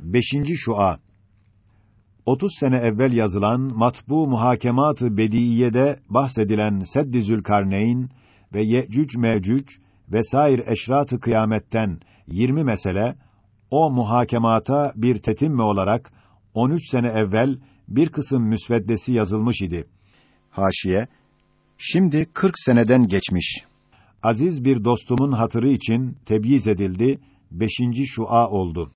5. Şua 30 sene evvel yazılan matbu muhakemat-ı bediyede bahsedilen Sedd-i Zülkarneyn ve Yecüc Mecüc vesair eşrat-ı kıyametten 20 mesele o muhakemata bir tetimme olarak 13 sene evvel bir kısım müsveddesi yazılmış idi. Haşiye Şimdi 40 seneden geçmiş. Aziz bir dostumun hatırı için tebyiz edildi, beşinci şua oldu.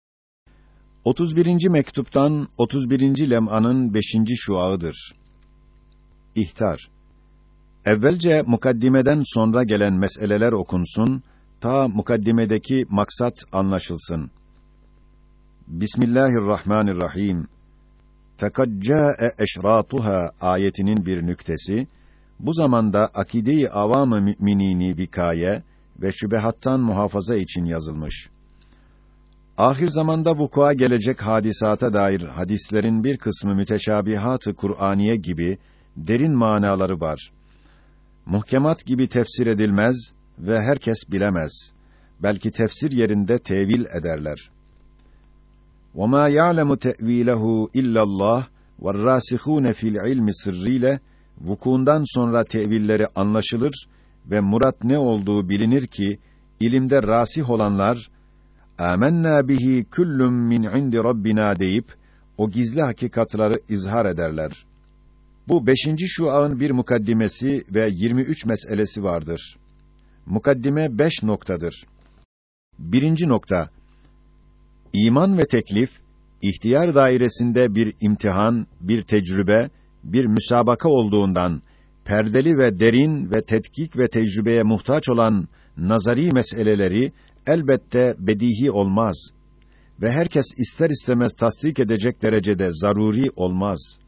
31. mektuptan 31. lem'anın 5. şuağıdır. İhtar Evvelce mukaddimeden sonra gelen meseleler okunsun, ta mukaddimedeki maksat anlaşılsın. Bismillahirrahmanirrahim. Fekad câe eşrâtuhâ ayetinin bir nüktesi, bu zamanda akide-i avam-ı müminini vikaye ve şübehattan muhafaza için yazılmış. Ahir zamanda vukua gelecek hadisata dair hadislerin bir kısmı müteşabihat-ı Kur'aniye gibi derin manaları var. Muhkemat gibi tefsir edilmez ve herkes bilemez. Belki tefsir yerinde tevil ederler. وَمَا يَعْلَمُ تَأْو۪يلَهُ اِلَّا اللّٰهِ وَالرَّاسِخُونَ فِي الْعِلْمِ sırrıyla vukuundan sonra tevilleri anlaşılır ve murat ne olduğu bilinir ki ilimde rasih olanlar amennâ bihi kullun min indi rabbina deyip o gizli hakikatları izhar ederler. Bu beşinci şuağın bir mukaddimesi ve 23 meselesi vardır. Mukaddime beş noktadır. Birinci nokta, iman ve teklif, ihtiyar dairesinde bir imtihan, bir tecrübe, bir müsabaka olduğundan, perdeli ve derin ve tetkik ve tecrübeye muhtaç olan nazari meseleleri elbette bedihi olmaz ve herkes ister istemez tasdik edecek derecede zaruri olmaz.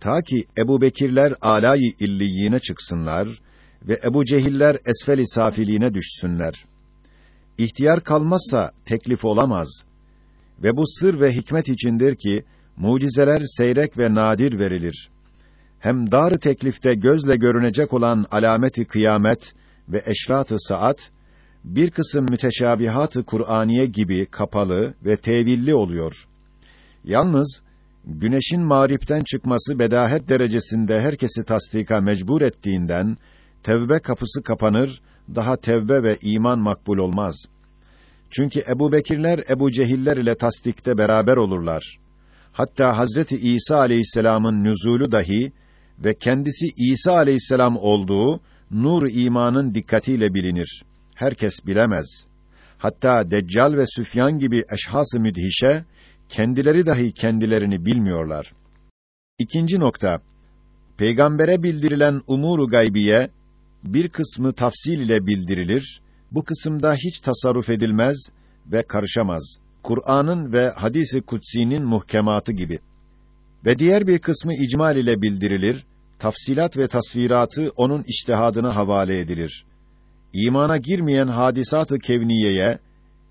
Ta ki Ebu Bekirler alâ-i illiyine çıksınlar ve Ebu Cehiller esfel-i safiliğine düşsünler. İhtiyar kalmazsa teklif olamaz. Ve bu sır ve hikmet içindir ki, mucizeler seyrek ve nadir verilir. Hem dar teklifte gözle görünecek olan alameti kıyamet ve eşrat-ı saat, bir kısım müteşabihat-ı Kur'aniye gibi kapalı ve tevilli oluyor. Yalnız güneşin mağripten çıkması bedahet derecesinde herkesi tasdika mecbur ettiğinden tevbe kapısı kapanır, daha tevbe ve iman makbul olmaz. Çünkü Ebu Bekirler, Ebu Cehiller ile tasdikte beraber olurlar. Hatta Hazreti İsa aleyhisselamın nüzulu dahi ve kendisi İsa aleyhisselam olduğu nur imanın dikkatiyle bilinir. Herkes bilemez. Hatta Deccal ve Süfyan gibi eşhas-ı müdhişe kendileri dahi kendilerini bilmiyorlar. İkinci nokta. Peygambere bildirilen umuru gaybiye bir kısmı tafsil ile bildirilir. Bu kısımda hiç tasarruf edilmez ve karışamaz. Kur'an'ın ve hadisi kutsi'nin muhkematı gibi. Ve diğer bir kısmı icmal ile bildirilir. Tafsilat ve tasviratı onun içtihadına havale edilir. İmana girmeyen hadisat-ı kevniyeye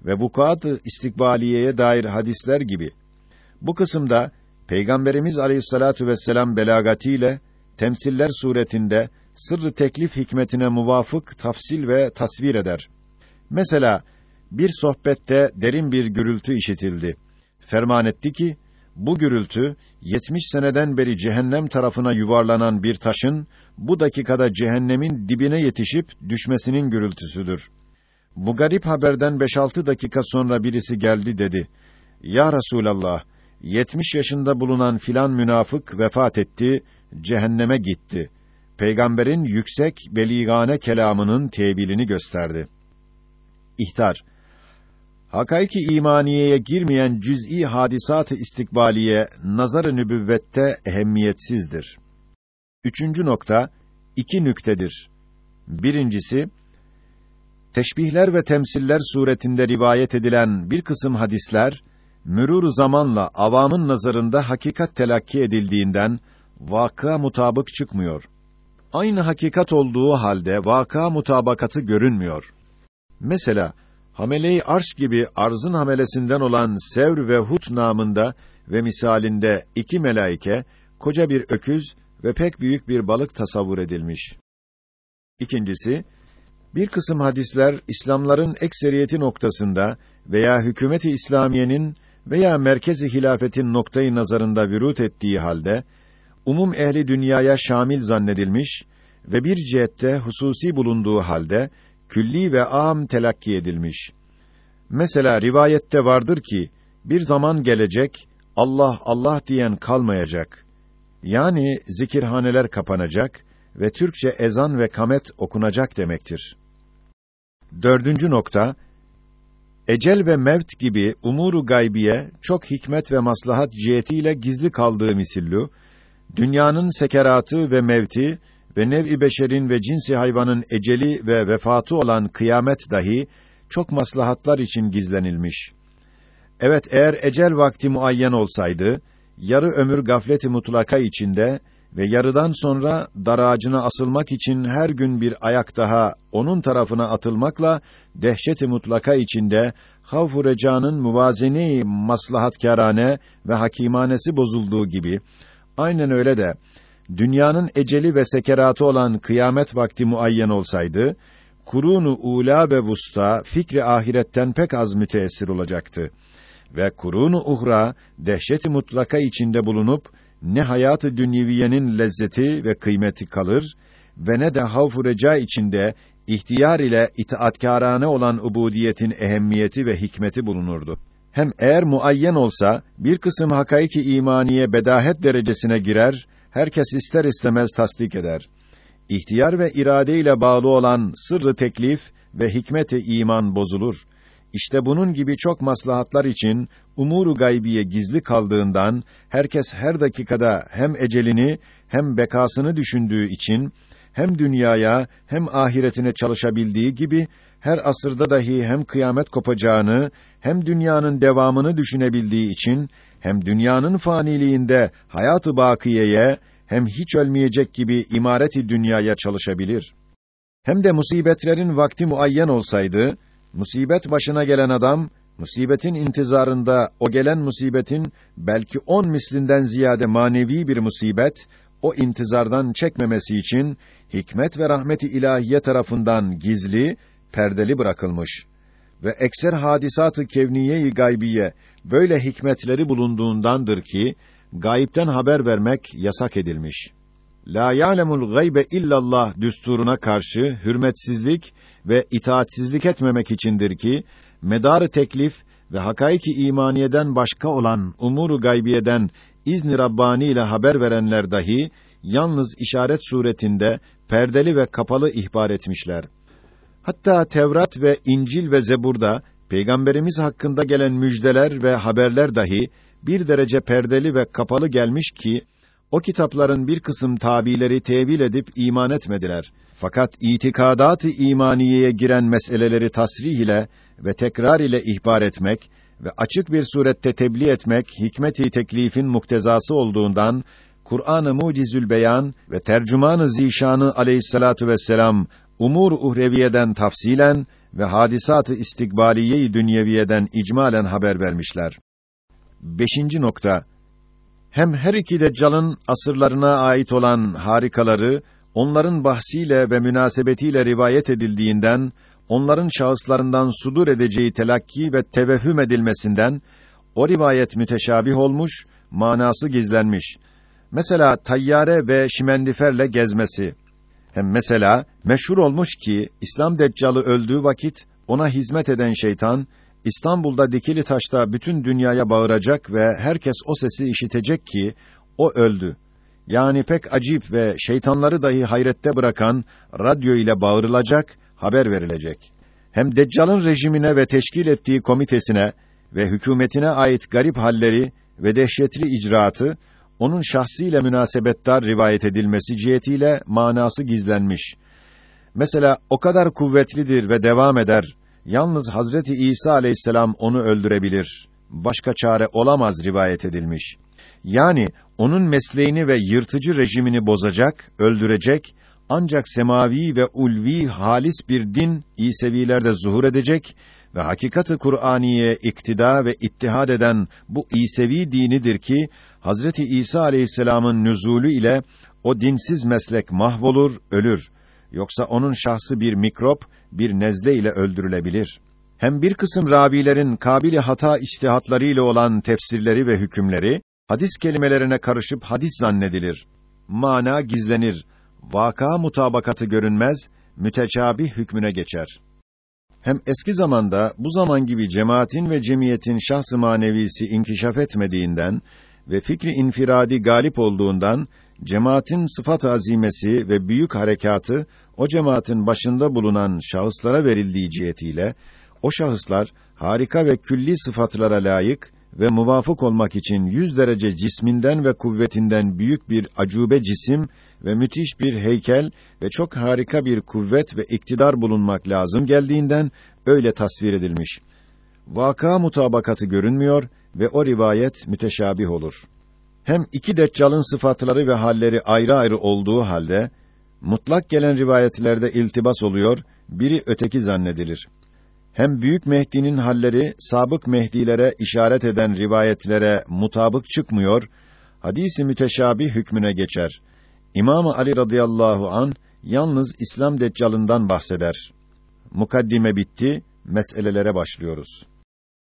ve vukuat-ı istikbaliyeye dair hadisler gibi. Bu kısımda Peygamberimiz Aleyhissalatu vesselam belagatiyle temsiller suretinde sırrı teklif hikmetine muvafık tafsil ve tasvir eder. Mesela bir sohbette derin bir gürültü işitildi. Ferman etti ki bu gürültü 70 seneden beri cehennem tarafına yuvarlanan bir taşın bu dakikada cehennemin dibine yetişip düşmesinin gürültüsüdür. Bu garip haberden 5-6 dakika sonra birisi geldi dedi. Ya Resulallah, 70 yaşında bulunan filan münafık vefat etti, cehenneme gitti. Peygamberin yüksek beligane kelamının tebilini gösterdi. İhtar Hakaiki imaniyeye girmeyen cüz'i hadisat-ı istikbaliye nazar-ı nübüvvette ehemmiyetsizdir. Üçüncü nokta iki nüktedir. Birincisi teşbihler ve temsiller suretinde rivayet edilen bir kısım hadisler mürûr zamanla avamın nazarında hakikat telakki edildiğinden vakıa mutabık çıkmıyor. Aynı hakikat olduğu halde vaka mutabakatı görünmüyor. Mesela Hamele-i Arş gibi arzın hamelesinden olan Sevr ve Hut namında ve misalinde iki melaike, koca bir öküz ve pek büyük bir balık tasavvur edilmiş. İkincisi, bir kısım hadisler İslamların ekseriyeti noktasında veya hükümeti İslamiyenin veya merkezi hilafetin noktayı nazarında vürût ettiği halde umum ehli dünyaya şamil zannedilmiş ve bir cihette hususi bulunduğu halde külli ve âm telakki edilmiş. Mesela rivayette vardır ki bir zaman gelecek Allah Allah diyen kalmayacak. Yani zikirhaneler kapanacak ve Türkçe ezan ve kamet okunacak demektir. Dördüncü nokta, ecel ve mevt gibi umuru gaybiye çok hikmet ve maslahat cihetiyle gizli kaldığı misillu, dünyanın sekeratı ve mevti ve nev-i beşerin ve cinsi hayvanın eceli ve vefatı olan kıyamet dahi çok maslahatlar için gizlenilmiş. Evet eğer ecel vakti muayyen olsaydı, yarı ömür gafleti mutlaka içinde ve yarıdan sonra dar ağacına asılmak için her gün bir ayak daha onun tarafına atılmakla dehşeti mutlaka içinde havf-u recanın muvazene maslahatkârane ve hakimanesi bozulduğu gibi aynen öyle de dünyanın eceli ve sekeratı olan kıyamet vakti muayyen olsaydı kurunu ula ve vusta fikri ahiretten pek az müteessir olacaktı ve kurunu uhra dehşeti mutlaka içinde bulunup ne hayatı dünyeviyenin lezzeti ve kıymeti kalır ve ne de havf reca içinde ihtiyar ile itaatkârane olan ubudiyetin ehemmiyeti ve hikmeti bulunurdu. Hem eğer muayyen olsa bir kısım hakaiki imaniye bedahet derecesine girer, herkes ister istemez tasdik eder. İhtiyar ve irade ile bağlı olan sırrı teklif ve hikmeti iman bozulur. İşte bunun gibi çok maslahatlar için umuru gaybiye gizli kaldığından herkes her dakikada hem ecelini hem bekasını düşündüğü için hem dünyaya hem ahiretine çalışabildiği gibi her asırda dahi hem kıyamet kopacağını hem dünyanın devamını düşünebildiği için hem dünyanın faniliğinde hayatı bakiyeye hem hiç ölmeyecek gibi imareti dünyaya çalışabilir. Hem de musibetlerin vakti muayyen olsaydı musibet başına gelen adam musibetin intizarında o gelen musibetin belki on mislinden ziyade manevi bir musibet o intizardan çekmemesi için hikmet ve rahmeti ilahiye tarafından gizli, perdeli bırakılmış ve ekser hadisatı kevniye-i gaybiye böyle hikmetleri bulunduğundandır ki gayipten haber vermek yasak edilmiş. La ya'lemul gaybe illallah düsturuna karşı hürmetsizlik ve itaatsizlik etmemek içindir ki medarı teklif ve hakaiki imaniyeden başka olan umuru gaybiyeden izni rabbani ile haber verenler dahi yalnız işaret suretinde perdeli ve kapalı ihbar etmişler. Hatta Tevrat ve İncil ve Zebur'da peygamberimiz hakkında gelen müjdeler ve haberler dahi bir derece perdeli ve kapalı gelmiş ki o kitapların bir kısım tabileri tevil edip iman etmediler. Fakat itikadat-ı imaniyeye giren meseleleri tasrih ile ve tekrar ile ihbar etmek ve açık bir surette tebliğ etmek hikmeti teklifin muktezası olduğundan Kur'an-ı Mucizül Beyan ve Tercüman-ı Zişanı Aleyhissalatu vesselam umur uhreviyeden tafsilen ve hadisat-ı istikbaliye-i dünyeviyeden icmalen haber vermişler. Beşinci nokta hem her iki deccalın asırlarına ait olan harikaları onların bahsiyle ve münasebetiyle rivayet edildiğinden onların şahıslarından sudur edeceği telakki ve tevehhüm edilmesinden o rivayet müteşabih olmuş, manası gizlenmiş. Mesela tayyare ve şimendiferle gezmesi. Hem mesela meşhur olmuş ki İslam Deccalı öldüğü vakit ona hizmet eden şeytan İstanbul'da dikili taşta bütün dünyaya bağıracak ve herkes o sesi işitecek ki o öldü. Yani pek acip ve şeytanları dahi hayrette bırakan radyo ile bağırılacak, haber verilecek. Hem Deccal'ın rejimine ve teşkil ettiği komitesine ve hükümetine ait garip halleri ve dehşetli icraatı onun şahsiyle münasebettar rivayet edilmesi cihetiyle manası gizlenmiş. Mesela o kadar kuvvetlidir ve devam eder. Yalnız Hazreti İsa aleyhisselam onu öldürebilir. Başka çare olamaz rivayet edilmiş. Yani onun mesleğini ve yırtıcı rejimini bozacak, öldürecek, ancak semavi ve ulvi halis bir din İsevilerde zuhur edecek ve hakikati Kur'aniye iktida ve ittihad eden bu İsevi dinidir ki Hazreti İsa Aleyhisselam'ın nüzulü ile o dinsiz meslek mahvolur, ölür. Yoksa onun şahsı bir mikrop, bir nezle ile öldürülebilir. Hem bir kısım ravilerin kabili hata içtihatlarıyla olan tefsirleri ve hükümleri hadis kelimelerine karışıp hadis zannedilir. Mana gizlenir. Vaka mutabakatı görünmez, müteçabih hükmüne geçer. Hem eski zamanda bu zaman gibi cemaatin ve cemiyetin şahs-ı manevisi inkişaf etmediğinden ve fikri infiradi galip olduğundan cemaatin sıfat azimesi ve büyük harekatı o cemaatin başında bulunan şahıslara verildiği cihetiyle o şahıslar harika ve külli sıfatlara layık ve muvafık olmak için yüz derece cisminden ve kuvvetinden büyük bir acube cisim ve müthiş bir heykel ve çok harika bir kuvvet ve iktidar bulunmak lazım geldiğinden öyle tasvir edilmiş. Vaka mutabakatı görünmüyor ve o rivayet müteşabih olur. Hem iki deccalın sıfatları ve halleri ayrı ayrı olduğu halde mutlak gelen rivayetlerde iltibas oluyor, biri öteki zannedilir. Hem büyük Mehdi'nin halleri sabık Mehdilere işaret eden rivayetlere mutabık çıkmıyor, hadisi müteşabih hükmüne geçer. İmam Ali radıyallahu an yalnız İslam deccalından bahseder. Mukaddime bitti, meselelere başlıyoruz.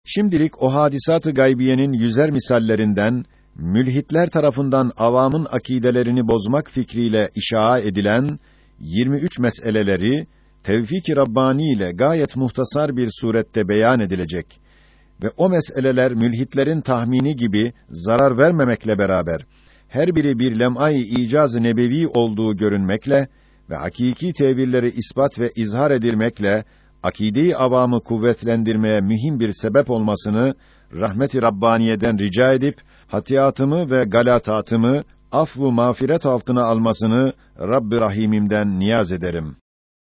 Şimdilik o hadisat-ı gaybiyenin yüzer misallerinden mülhitler tarafından avamın akidelerini bozmak fikriyle işaa edilen 23 meseleleri tevfik-i Rabbani ile gayet muhtasar bir surette beyan edilecek ve o meseleler mülhitlerin tahmini gibi zarar vermemekle beraber her biri bir lem'ay icaz nebevi olduğu görünmekle ve hakiki tevilleri ispat ve izhar edilmekle akide-i avamı kuvvetlendirmeye mühim bir sebep olmasını rahmeti Rabbaniye'den rica edip hatiyatımı ve galatatımı afvu mağfiret altına almasını Rabb-i Rahim'imden niyaz ederim.